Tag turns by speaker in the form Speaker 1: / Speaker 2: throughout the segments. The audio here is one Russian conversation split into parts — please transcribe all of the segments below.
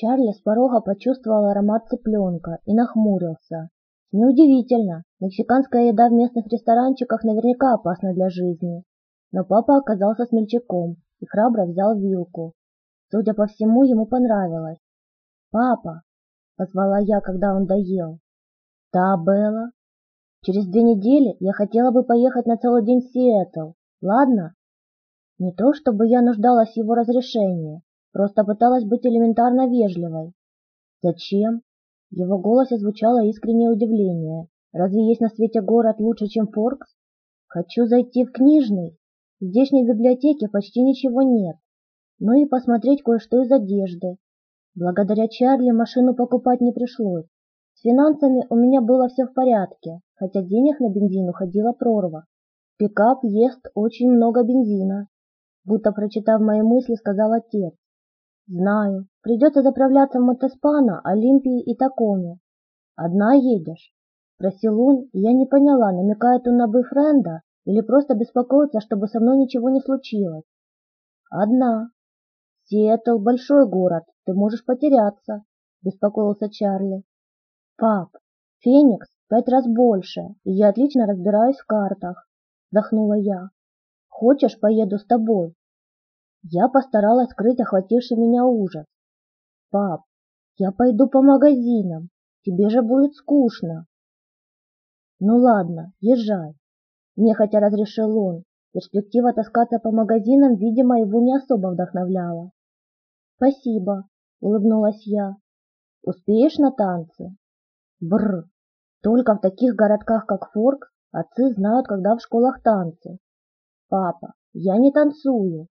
Speaker 1: Чарли с порога почувствовал аромат цыпленка и нахмурился. Неудивительно, мексиканская еда в местных ресторанчиках наверняка опасна для жизни. Но папа оказался смельчаком и храбро взял вилку. Судя по всему, ему понравилось. «Папа!» — позвала я, когда он доел. «Да, Белла?» «Через две недели я хотела бы поехать на целый день в Сиэтл. Ладно?» Не то, чтобы я нуждалась в его разрешении, просто пыталась быть элементарно вежливой. «Зачем?» В его голосе звучало искреннее удивление. «Разве есть на свете город лучше, чем Форкс? Хочу зайти в книжный. В здешней библиотеке почти ничего нет. Ну и посмотреть кое-что из одежды. Благодаря Чарли машину покупать не пришлось. С финансами у меня было все в порядке, хотя денег на бензин уходила прорва. Пикап ест очень много бензина. Будто прочитав мои мысли, сказал отец. Знаю, придется заправляться в Мотоспана, Олимпии и Такоме. Одна едешь? Спросил он, и я не поняла, намекает он на бойфренда или просто беспокоится, чтобы со мной ничего не случилось. Одна. Сиэтл – большой город, ты можешь потеряться, беспокоился Чарли. Пап, Феникс пять раз больше, и я отлично разбираюсь в картах, вздохнула я. Хочешь, поеду с тобой? Я постаралась скрыть охвативший меня ужас. «Пап, я пойду по магазинам, тебе же будет скучно». «Ну ладно, езжай», – нехотя разрешил он. Перспектива таскаться по магазинам, видимо, его не особо вдохновляла. «Спасибо», – улыбнулась я. «Успеешь на танцы?» Бр. Только в таких городках, как Форк, отцы знают, когда в школах танцы. Папа, я не танцую,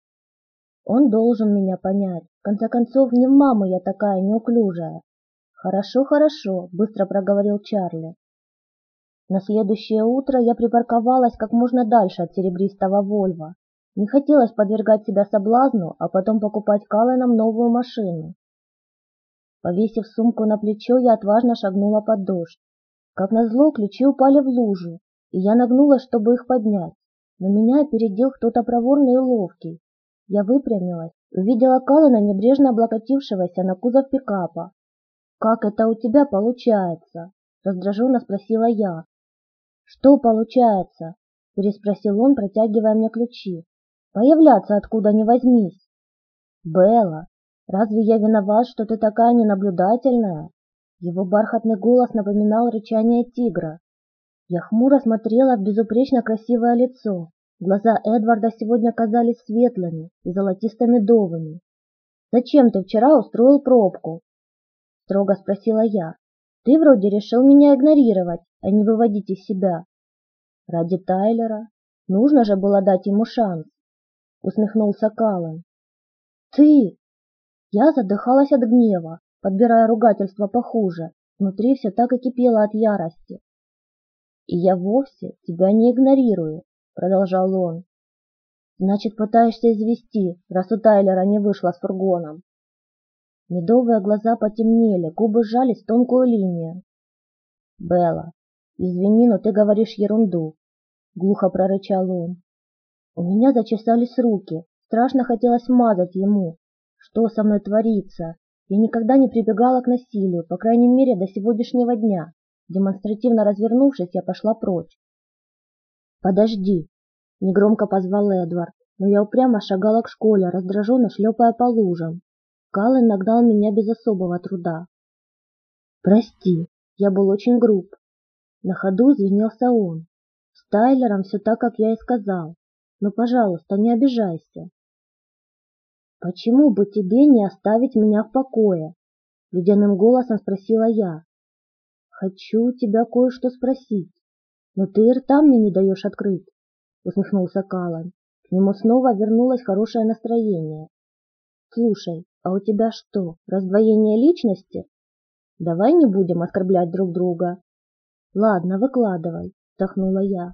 Speaker 1: он должен меня понять. В конце концов, не мама я такая неуклюжая. Хорошо, хорошо, быстро проговорил Чарли. На следующее утро я припарковалась как можно дальше от серебристого Вольва. Не хотелось подвергать себя соблазну, а потом покупать Калленам новую машину. Повесив сумку на плечо, я отважно шагнула под дождь. Как назло, ключи упали в лужу, и я нагнулась, чтобы их поднять. Но меня опередил кто-то проворный и ловкий. Я выпрямилась, увидела Калана, небрежно облокотившегося на кузов пикапа. «Как это у тебя получается?» – раздраженно спросила я. «Что получается?» – переспросил он, протягивая мне ключи. «Появляться откуда ни возьмись!» «Белла, разве я виноват, что ты такая ненаблюдательная?» Его бархатный голос напоминал рычание тигра. Я хмуро смотрела в безупречно красивое лицо, Глаза Эдварда сегодня казались светлыми и золотисто-медовыми. «Зачем ты вчера устроил пробку?» — строго спросила я. «Ты вроде решил меня игнорировать, а не выводить из себя». «Ради Тайлера. Нужно же было дать ему шанс», — усмехнулся Каллен. «Ты!» Я задыхалась от гнева, подбирая ругательство похуже. Внутри все так и кипело от ярости. «И я вовсе тебя не игнорирую», продолжал он. Значит, пытаешься извести, раз у Тайлера не вышло с фургоном. Медовые глаза потемнели, губы сжались в тонкую линию. Белла, извини, но ты говоришь ерунду, глухо прорычал он. У меня зачесались руки, страшно хотелось мазать ему. Что со мной творится? Я никогда не прибегала к насилию, по крайней мере, до сегодняшнего дня. Демонстративно развернувшись, я пошла прочь. «Подожди!» — негромко позвал Эдвард, но я упрямо шагала к школе, раздраженно шлепая по лужам. Каллен нагнал меня без особого труда. «Прости, я был очень груб». На ходу извинился он. «С Тайлером все так, как я и сказал. Но, пожалуйста, не обижайся». «Почему бы тебе не оставить меня в покое?» Ледяным голосом спросила я. «Хочу тебя кое-что спросить, но ты рта мне не даешь открыть усмехнулся Калан. К нему снова вернулось хорошее настроение. Слушай, а у тебя что, раздвоение личности? Давай не будем оскорблять друг друга. Ладно, выкладывай, вздохнула я.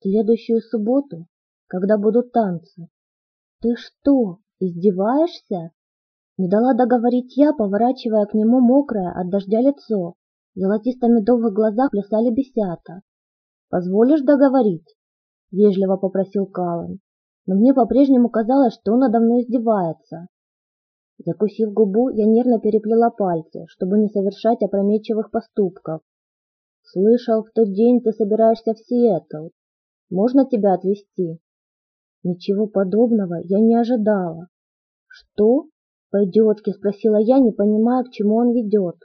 Speaker 1: Следующую субботу, когда будут танцы. Ты что, издеваешься? Не дала договорить я, поворачивая к нему мокрое от дождя лицо. Золотисто-медовых глазах плясали бесята. Позволишь договорить? — вежливо попросил Каллен, но мне по-прежнему казалось, что он надо мной издевается. Закусив губу, я нервно переплела пальцы, чтобы не совершать опрометчивых поступков. Слышал, в тот день ты собираешься в Сиэтл. Можно тебя отвезти? Ничего подобного я не ожидала. Что? По-идиотски спросила я, не понимая, к чему он ведет.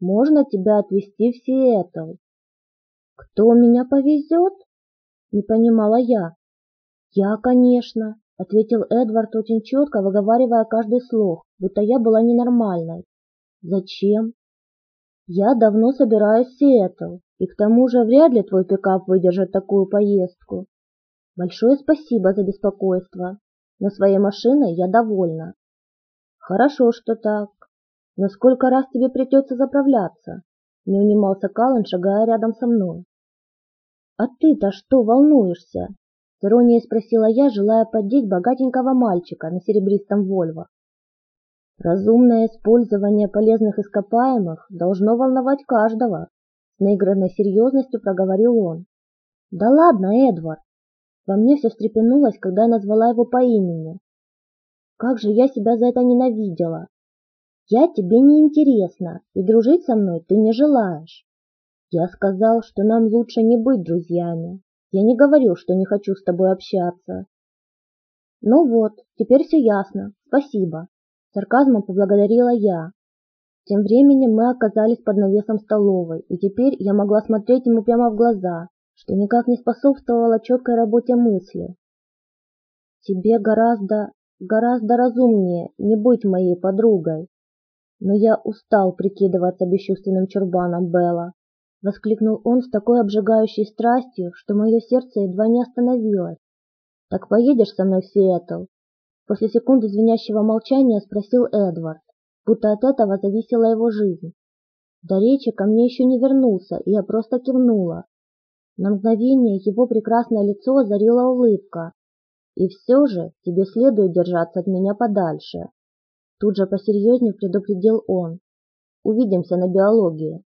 Speaker 1: Можно тебя отвезти в Сиэтл? Кто меня повезет? Не понимала я. Я, конечно, ответил Эдвард очень четко, выговаривая каждый слог, будто я была ненормальной. Зачем? Я давно собираюсь в Сиэтл, и к тому же вряд ли твой пикап выдержит такую поездку. Большое спасибо за беспокойство, но своей машиной я довольна. Хорошо, что так. Но сколько раз тебе придется заправляться? Не унимался Каллен, шагая рядом со мной. А ты-то что волнуешься? С иронией спросила я, желая поддеть богатенького мальчика на серебристом Вольво. Разумное использование полезных ископаемых должно волновать каждого, с наигранной серьезностью проговорил он. Да ладно, Эдвард. Во мне все встрепенулось, когда я назвала его по имени. Как же я себя за это ненавидела. Я тебе не интересна, и дружить со мной ты не желаешь. Я сказал, что нам лучше не быть друзьями. Я не говорил, что не хочу с тобой общаться. Ну вот, теперь все ясно. Спасибо. Сарказмом поблагодарила я. Тем временем мы оказались под навесом столовой, и теперь я могла смотреть ему прямо в глаза, что никак не способствовало четкой работе мысли. Тебе гораздо, гораздо разумнее не быть моей подругой. Но я устал прикидываться бесчувственным чурбаном Белла. Воскликнул он с такой обжигающей страстью, что мое сердце едва не остановилось. «Так поедешь со мной в Сиэтл?» После секунды звенящего молчания спросил Эдвард, будто от этого зависела его жизнь. До речи ко мне еще не вернулся, и я просто кивнула. На мгновение его прекрасное лицо озарила улыбка. «И все же тебе следует держаться от меня подальше», Тут же посерьезнее предупредил он. «Увидимся на биологии».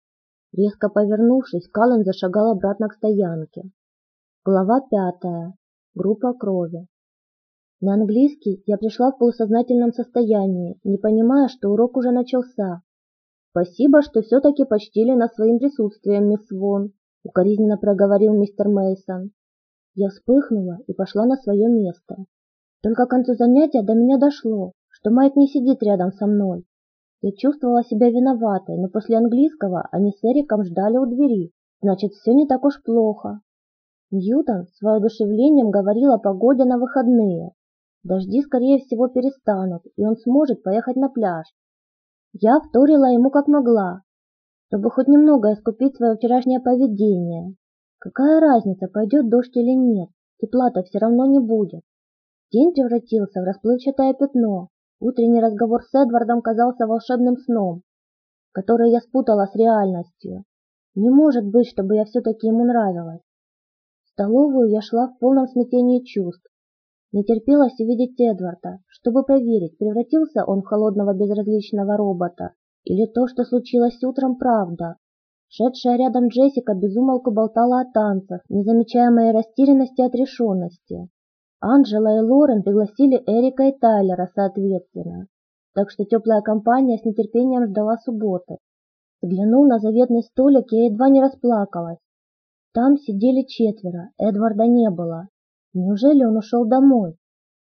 Speaker 1: Резко повернувшись, Каллен зашагал обратно к стоянке. Глава пятая. Группа крови. На английский я пришла в полусознательном состоянии, не понимая, что урок уже начался. «Спасибо, что все-таки почтили нас своим присутствием, мисс Вон», — укоризненно проговорил мистер Мейсон. Я вспыхнула и пошла на свое место. Только к концу занятия до меня дошло, что Майк не сидит рядом со мной. Я чувствовала себя виноватой, но после английского они с Эриком ждали у двери, значит, все не так уж плохо. Ньютон с воодушевлением говорил о погоде на выходные. Дожди, скорее всего, перестанут, и он сможет поехать на пляж. Я вторила ему как могла, чтобы хоть немного искупить свое вчерашнее поведение. Какая разница, пойдет дождь или нет, тепла-то все равно не будет. День превратился в расплывчатое пятно, Утренний разговор с Эдвардом казался волшебным сном, который я спутала с реальностью. Не может быть, чтобы я все-таки ему нравилась. В столовую я шла в полном смятении чувств. Не терпелось увидеть Эдварда, чтобы проверить, превратился он в холодного безразличного робота, или то, что случилось утром, правда. Шедшая рядом Джессика безумолку болтала о танцах, не замечая моей растерянности и отрешенности. Анжела и Лорен пригласили Эрика и Тайлера соответственно, так что теплая компания с нетерпением ждала субботы. Взглянув на заветный столик, я едва не расплакалась. Там сидели четверо, Эдварда не было. Неужели он ушел домой?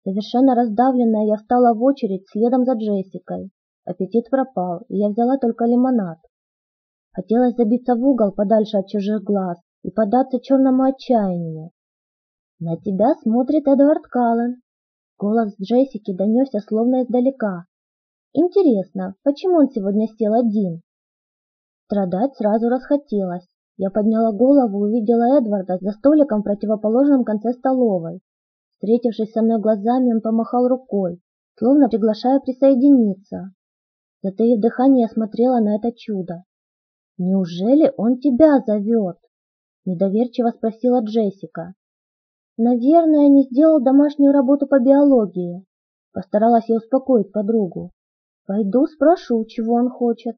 Speaker 1: Совершенно раздавленная, я встала в очередь следом за Джессикой. Аппетит пропал, и я взяла только лимонад. Хотелось забиться в угол подальше от чужих глаз и податься черному отчаянию. «На тебя смотрит Эдвард Каллен». Голос Джессики донесся словно издалека. «Интересно, почему он сегодня сел один?» Страдать сразу расхотелось. Я подняла голову и увидела Эдварда за столиком в противоположном конце столовой. Встретившись со мной глазами, он помахал рукой, словно приглашая присоединиться. Затаив дыхание, я смотрела на это чудо. «Неужели он тебя зовет?» Недоверчиво спросила Джессика. Наверное, не сделал домашнюю работу по биологии. Постаралась я успокоить подругу. Пойду спрошу, чего он хочет.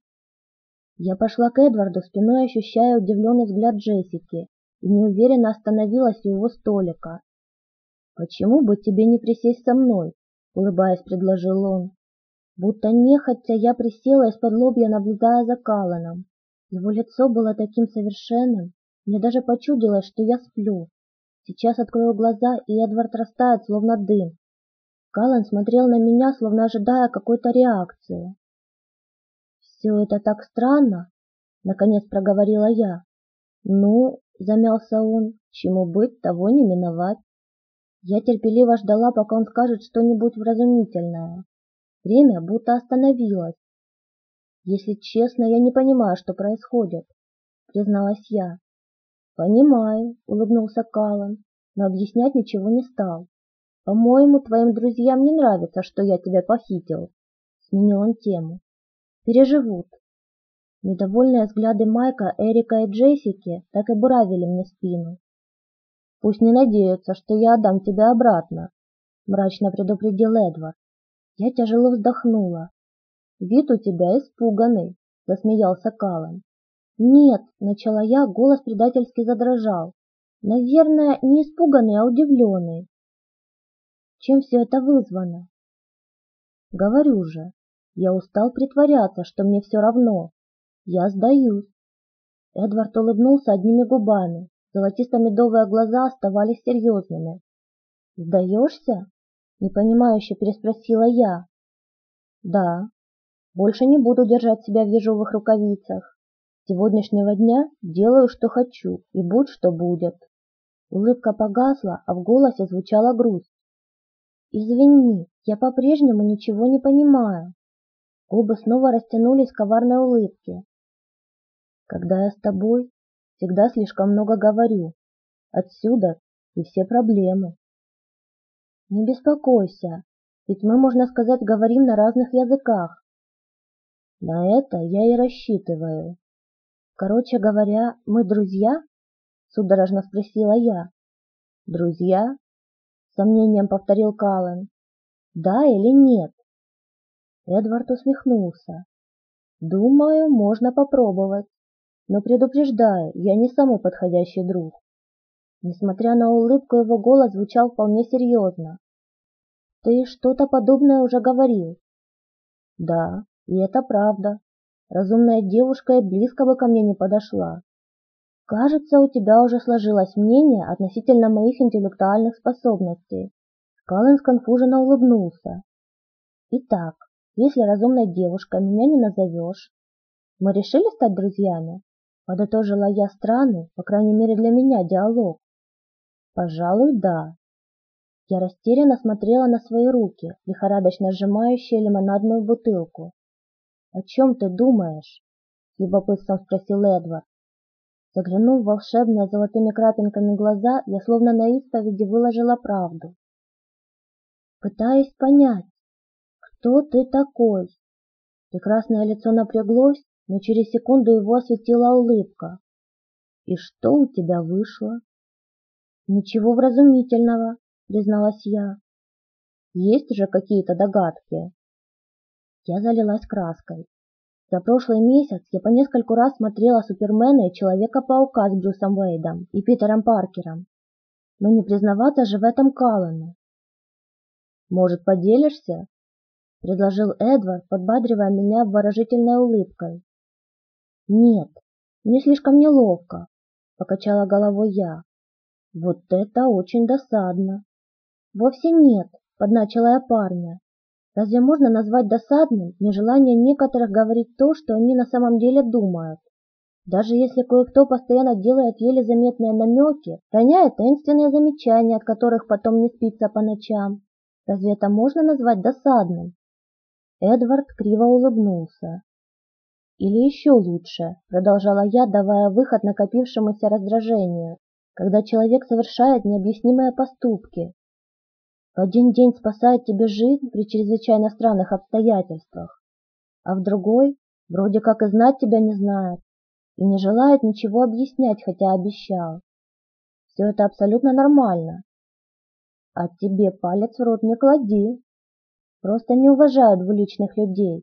Speaker 1: Я пошла к Эдварду, спиной ощущая удивленный взгляд Джессики, и неуверенно остановилась у его столика. «Почему бы тебе не присесть со мной?» — улыбаясь, предложил он. Будто нехотя я присела из-под лобья, наблюдая за Каланом. Его лицо было таким совершенным, мне даже почудилось, что я сплю. Сейчас открою глаза, и Эдвард растает, словно дым. Калан смотрел на меня, словно ожидая какой-то реакции. «Все это так странно», — наконец проговорила я. «Ну, — замялся он, — чему быть, того не миновать». Я терпеливо ждала, пока он скажет что-нибудь вразумительное. Время будто остановилось. «Если честно, я не понимаю, что происходит», — призналась я. «Понимаю», — улыбнулся Калан, но объяснять ничего не стал. «По-моему, твоим друзьям не нравится, что я тебя похитил», — сменил он тему. «Переживут». Недовольные взгляды Майка, Эрика и Джессики так и буравили мне спину. «Пусть не надеются, что я отдам тебя обратно», — мрачно предупредил Эдвард. Я тяжело вздохнула. «Вид у тебя испуганный», — засмеялся Калан. «Нет», — начала я, голос предательски задрожал. «Наверное, не испуганный, а удивленный». «Чем все это вызвано?» «Говорю же, я устал притворяться, что мне все равно. Я сдаюсь». Эдвард улыбнулся одними губами, Золотисто-медовые глаза оставались серьезными. «Сдаешься?» — непонимающе переспросила я. «Да. Больше не буду держать себя в ежовых рукавицах. Сегодняшнего дня делаю, что хочу, и будь что будет». Улыбка погасла, а в голосе звучала грусть. «Извини, я по-прежнему ничего не понимаю». Губы снова растянулись в коварной улыбке. «Когда я с тобой, всегда слишком много говорю. Отсюда и все проблемы. Не беспокойся, ведь мы, можно сказать, говорим на разных языках. На это я и рассчитываю. Короче говоря, мы друзья? Судорожно спросила я. Друзья? Сомнением повторил Каллен. Да или нет? Эдвард усмехнулся. Думаю, можно попробовать. Но предупреждаю, я не самый подходящий друг. Несмотря на улыбку, его голос звучал вполне серьезно. Ты что-то подобное уже говорил. Да, и это правда. Разумная девушка и близко бы ко мне не подошла. Кажется, у тебя уже сложилось мнение относительно моих интеллектуальных способностей. Каллен сконфуженно улыбнулся. Итак, если разумной девушкой меня не назовешь, мы решили стать друзьями? Подытожила я странный, по крайней мере для меня, диалог. Пожалуй, да. Я растерянно смотрела на свои руки, лихорадочно сжимающие лимонадную бутылку. «О чем ты думаешь?» — любопытством спросил Эдвард. Заглянув в волшебные золотыми крапинками глаза, я словно на исповеди выложила правду. Пытаюсь понять, кто ты такой?» Прекрасное лицо напряглось, но через секунду его осветила улыбка. «И что у тебя вышло?» «Ничего вразумительного», — призналась я. «Есть же какие-то догадки?» Я залилась краской. За прошлый месяц я по нескольку раз смотрела Супермена и Человека-паука с Брюсом Уэйдом и Питером Паркером. Но не признаваться же в этом Каллану. «Может, поделишься?» — предложил Эдвард, подбадривая меня обворожительной улыбкой. «Нет, мне слишком неловко», — покачала головой я. «Вот это очень досадно». «Вовсе нет», — подначила я парня. «Разве можно назвать досадным нежелание некоторых говорить то, что они на самом деле думают? Даже если кое-кто постоянно делает еле заметные намеки, роняет таинственные замечания, от которых потом не спится по ночам, разве это можно назвать досадным?» Эдвард криво улыбнулся. Или еще лучше, продолжала я, давая выход накопившемуся раздражению, когда человек совершает необъяснимые поступки. В один день спасает тебе жизнь при чрезвычайно странных обстоятельствах, а в другой вроде как и знать тебя не знает и не желает ничего объяснять, хотя обещал. Все это абсолютно нормально. А тебе палец в рот не клади. Просто не уважают двуличных людей.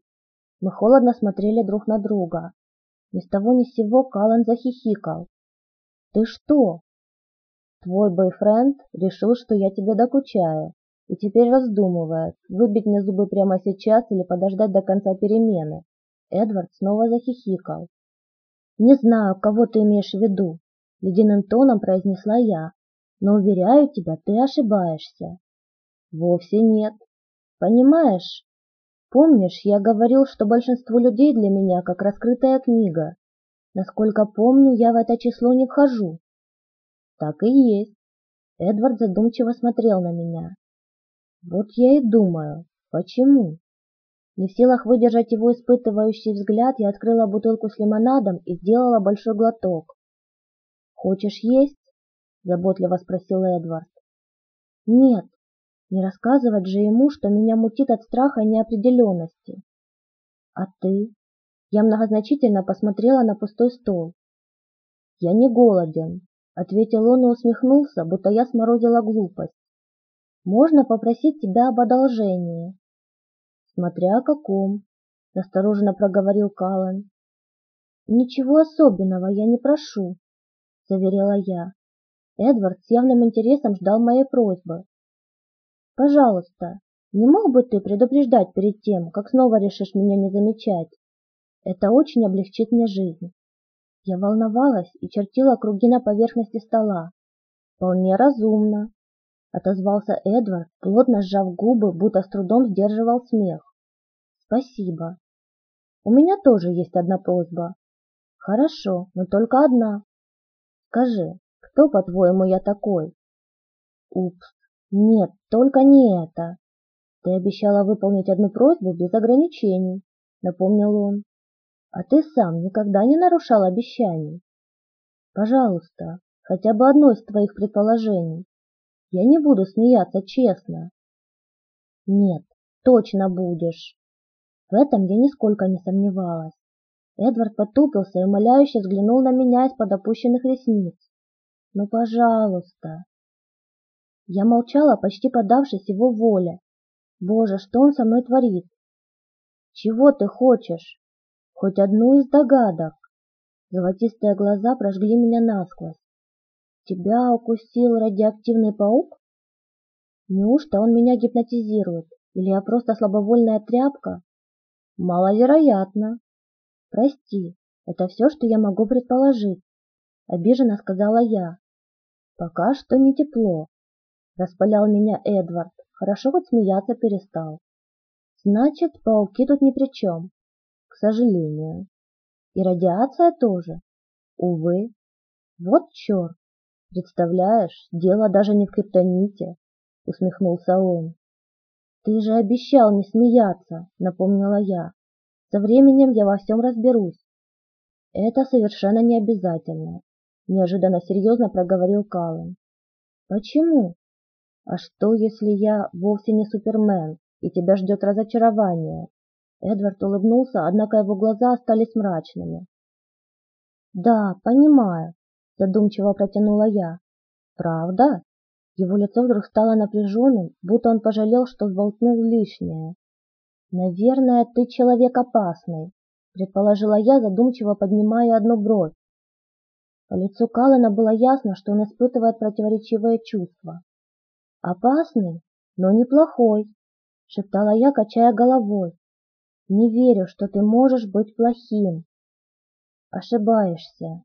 Speaker 1: Мы холодно смотрели друг на друга. Ни с того ни с сего Каллен захихикал. «Ты что?» «Твой бойфренд решил, что я тебе докучаю», и теперь раздумывает, выбить мне зубы прямо сейчас или подождать до конца перемены. Эдвард снова захихикал. «Не знаю, кого ты имеешь в виду», — ледяным тоном произнесла я, «но, уверяю тебя, ты ошибаешься». «Вовсе нет. Понимаешь, помнишь, я говорил, что большинство людей для меня как раскрытая книга. Насколько помню, я в это число не вхожу». «Так и есть». Эдвард задумчиво смотрел на меня. «Вот я и думаю, почему?» Не в силах выдержать его испытывающий взгляд, я открыла бутылку с лимонадом и сделала большой глоток. «Хочешь есть?» – заботливо спросил Эдвард. «Нет, не рассказывать же ему, что меня мутит от страха и неопределенности. А ты?» Я многозначительно посмотрела на пустой стол. «Я не голоден», — ответил он и усмехнулся, будто я сморозила глупость. «Можно попросить тебя об одолжении?» «Смотря о каком», — настороженно проговорил Каллен. «Ничего особенного я не прошу», — заверила я. Эдвард с явным интересом ждал моей просьбы. «Пожалуйста, не мог бы ты предупреждать перед тем, как снова решишь меня не замечать? Это очень облегчит мне жизнь». Я волновалась и чертила круги на поверхности стола. «Вполне разумно», отозвался Эдвард, плотно сжав губы, будто с трудом сдерживал смех. Спасибо. У меня тоже есть одна просьба. Хорошо, но только одна. Скажи, кто, по-твоему, я такой? Упс, нет, только не это. Ты обещала выполнить одну просьбу без ограничений, напомнил он. А ты сам никогда не нарушал обещаний. Пожалуйста, хотя бы одно из твоих предположений. Я не буду смеяться, честно. Нет, точно будешь. В этом я нисколько не сомневалась. Эдвард потупился и умоляюще взглянул на меня из-под опущенных ресниц. «Ну, пожалуйста!» Я молчала, почти подавшись его воле. Боже, что он со мной творит? Чего ты хочешь? Хоть одну из догадок. Золотистые глаза прожгли меня насквозь. Тебя укусил радиоактивный паук? Неужто он меня гипнотизирует? Или я просто слабовольная тряпка? Маловероятно. Прости, это все, что я могу предположить. Обиженно сказала я. Пока что не тепло. Распалял меня Эдвард. Хорошо хоть смеяться перестал. Значит, пауки тут ни при чем. К сожалению. И радиация тоже. Увы. Вот черт. Представляешь, дело даже не в криптоните, усмехнулся он. Ты же обещал не смеяться, напомнила я. Со временем я во всем разберусь. Это совершенно не обязательно, неожиданно серьезно проговорил Каллен. Почему? А что, если я вовсе не Супермен, и тебя ждет разочарование? Эдвард улыбнулся, однако его глаза остались мрачными. Да, понимаю, задумчиво протянула я. Правда? Его лицо вдруг стало напряженным, будто он пожалел, что сболтнул лишнее. Наверное, ты человек опасный, предположила я, задумчиво поднимая одну бровь. По лицу Каллена было ясно, что он испытывает противоречивые чувства. «Опасный, но неплохой», — шептала я, качая головой. «Не верю, что ты можешь быть плохим». «Ошибаешься»,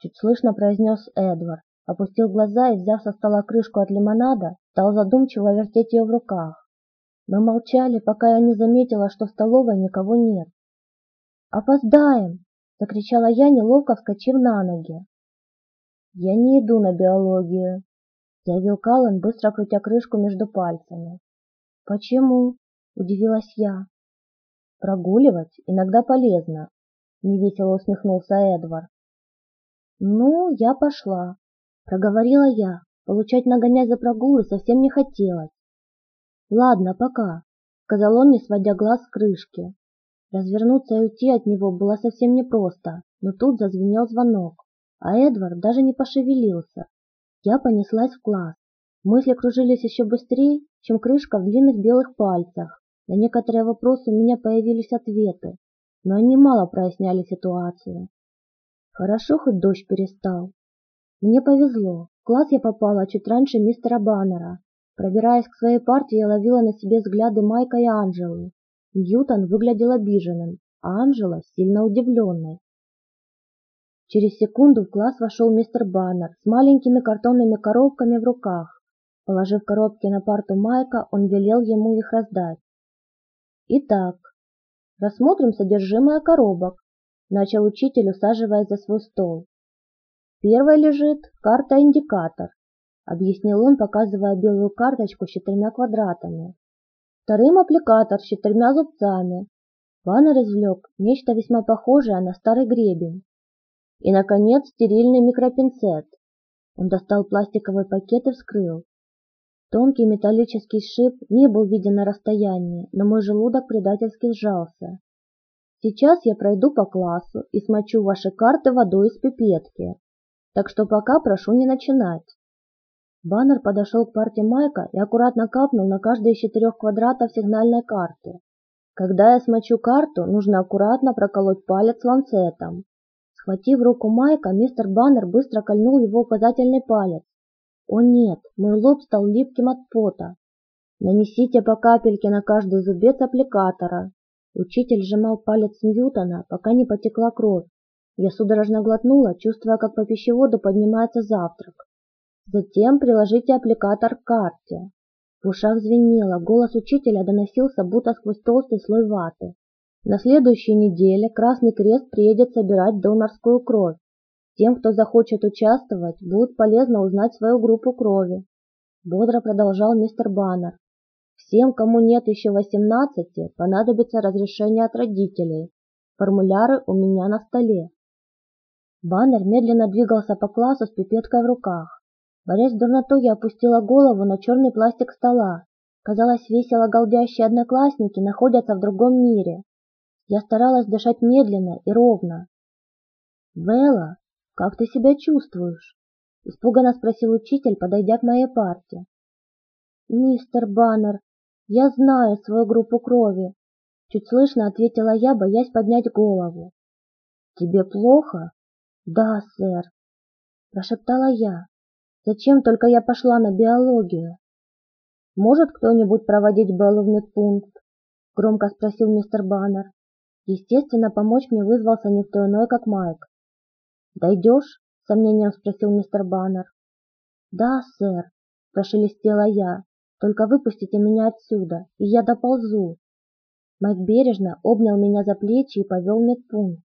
Speaker 1: чуть слышно произнес Эдвард, опустил глаза и, взяв со стола крышку от лимонада, стал задумчиво вертеть ее в руках. Мы молчали, пока я не заметила, что в столовой никого нет. «Опоздаем!» — закричала я, неловко вскочив на ноги. «Я не иду на биологию», — заявил Каллен, быстро крутя крышку между пальцами. «Почему?» — удивилась я. «Прогуливать иногда полезно», — невесело усмехнулся Эдвард. «Ну, я пошла», — проговорила я. Получать нагонять за прогулы совсем не хотелось. «Ладно, пока», — сказал он, не сводя глаз с крышки. Развернуться и уйти от него было совсем непросто, но тут зазвенел звонок, а Эдвард даже не пошевелился. Я понеслась в класс. Мысли кружились еще быстрее, чем крышка в длинных белых пальцах. На некоторые вопросы у меня появились ответы, но они мало проясняли ситуацию. Хорошо, хоть дождь перестал. Мне повезло. В класс я попала чуть раньше мистера Баннера. Пробираясь к своей партии, я ловила на себе взгляды Майка и Анжелы. Ньютон выглядел обиженным, а Анжела сильно удивленной. Через секунду в класс вошел мистер Баннер с маленькими картонными коробками в руках. Положив коробки на парту Майка, он велел ему их раздать. «Итак, рассмотрим содержимое коробок», – начал учитель, усаживаясь за свой стол. «Первой лежит карта-индикатор», – объяснил он, показывая белую карточку с четырьмя квадратами. Вторым аппликатор с четырьмя зубцами. Баннер извлек нечто весьма похожее на старый гребень. И, наконец, стерильный микропинцет. Он достал пластиковый пакет и вскрыл. Тонкий металлический шип не был виден на расстоянии, но мой желудок предательски сжался. Сейчас я пройду по классу и смочу ваши карты водой из пипетки. Так что пока прошу не начинать. Баннер подошел к парте Майка и аккуратно капнул на каждый из четырех квадратов сигнальной карты. Когда я смочу карту, нужно аккуратно проколоть палец ланцетом. Схватив руку Майка, мистер Баннер быстро кольнул его указательный палец. О нет, мой лоб стал липким от пота. Нанесите по капельке на каждый зубец аппликатора. Учитель сжимал палец Ньютона, пока не потекла кровь. Я судорожно глотнула, чувствуя, как по пищеводу поднимается завтрак. Затем приложите аппликатор к карте. В ушах звенело, голос учителя доносился будто сквозь толстый слой ваты. На следующей неделе Красный Крест приедет собирать донорскую кровь. Тем, кто захочет участвовать, будет полезно узнать свою группу крови. Бодро продолжал мистер Баннер. Всем, кому нет еще 18, понадобится разрешение от родителей. Формуляры у меня на столе. Баннер медленно двигался по классу с пипеткой в руках. Борясь с дурнотой, я опустила голову на черный пластик стола. Казалось, весело галдящие одноклассники находятся в другом мире. Я старалась дышать медленно и ровно. «Белла, как ты себя чувствуешь?» – испуганно спросил учитель, подойдя к моей парте. «Мистер Баннер, я знаю свою группу крови», – чуть слышно ответила я, боясь поднять голову. «Тебе плохо?» «Да, сэр», – прошептала я. «Зачем только я пошла на биологию?» «Может кто-нибудь проводить Беллу в медпункт?» – громко спросил мистер Баннер. Естественно, помочь мне вызвался никто иной, как Майк. «Дойдешь?» — сомнением спросил мистер Баннер. «Да, сэр», — прошелестела я. «Только выпустите меня отсюда, и я доползу». Майк бережно обнял меня за плечи и повел медпункт.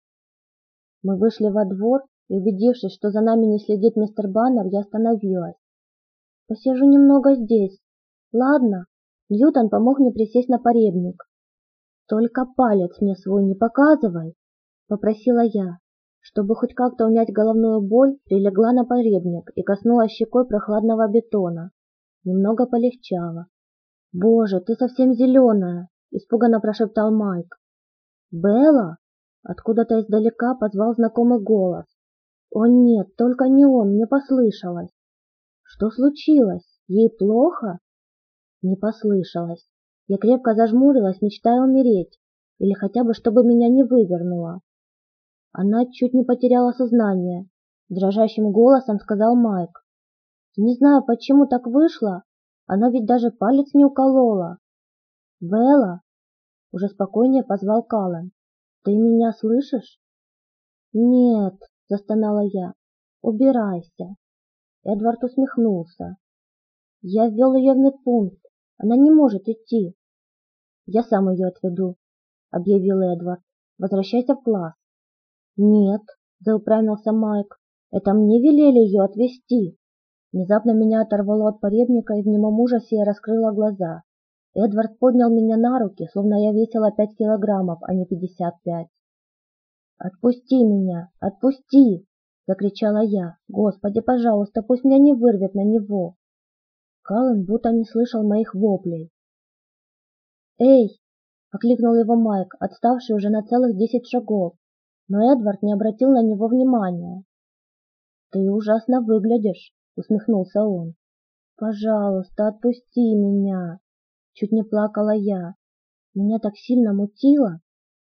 Speaker 1: Мы вышли во двор, и, убедившись, что за нами не следит мистер Баннер, я остановилась. «Посижу немного здесь. Ладно?» Ньютон помог мне присесть на поребник. «Только палец мне свой не показывай!» — попросила я, чтобы хоть как-то унять головную боль, прилегла на поребник и коснулась щекой прохладного бетона. Немного полегчало. «Боже, ты совсем зеленая!» — испуганно прошептал Майк. «Белла?» — откуда-то издалека позвал знакомый голос. «О нет, только не он, мне послышалось!» «Что случилось? Ей плохо?» Не послышалось. Я крепко зажмурилась, мечтая умереть, или хотя бы чтобы меня не вывернуло. Она чуть не потеряла сознание, дрожащим голосом сказал Майк. Не знаю, почему так вышло, она ведь даже палец не уколола. Белла, уже спокойнее позвал Каллен. Ты меня слышишь? Нет, застонала я. Убирайся. Эдвард усмехнулся. Я ввел ее в медпункт. Она не может идти. Я сам ее отведу, объявил Эдвард. Возвращайся в класс. Нет, заупрямился Майк. Это мне велели ее отвезти. Внезапно меня оторвало от поребника, и в немом ужасе я раскрыла глаза. Эдвард поднял меня на руки, словно я весила пять килограммов, а не пятьдесят пять. «Отпусти меня! Отпусти!» — закричала я. «Господи, пожалуйста, пусть меня не вырвет на него!» Каллен будто не слышал моих воплей. «Эй!» — окликнул его Майк, отставший уже на целых десять шагов, но Эдвард не обратил на него внимания. «Ты ужасно выглядишь», — усмехнулся он. «Пожалуйста, отпусти меня!» Чуть не плакала я. Меня так сильно мутило.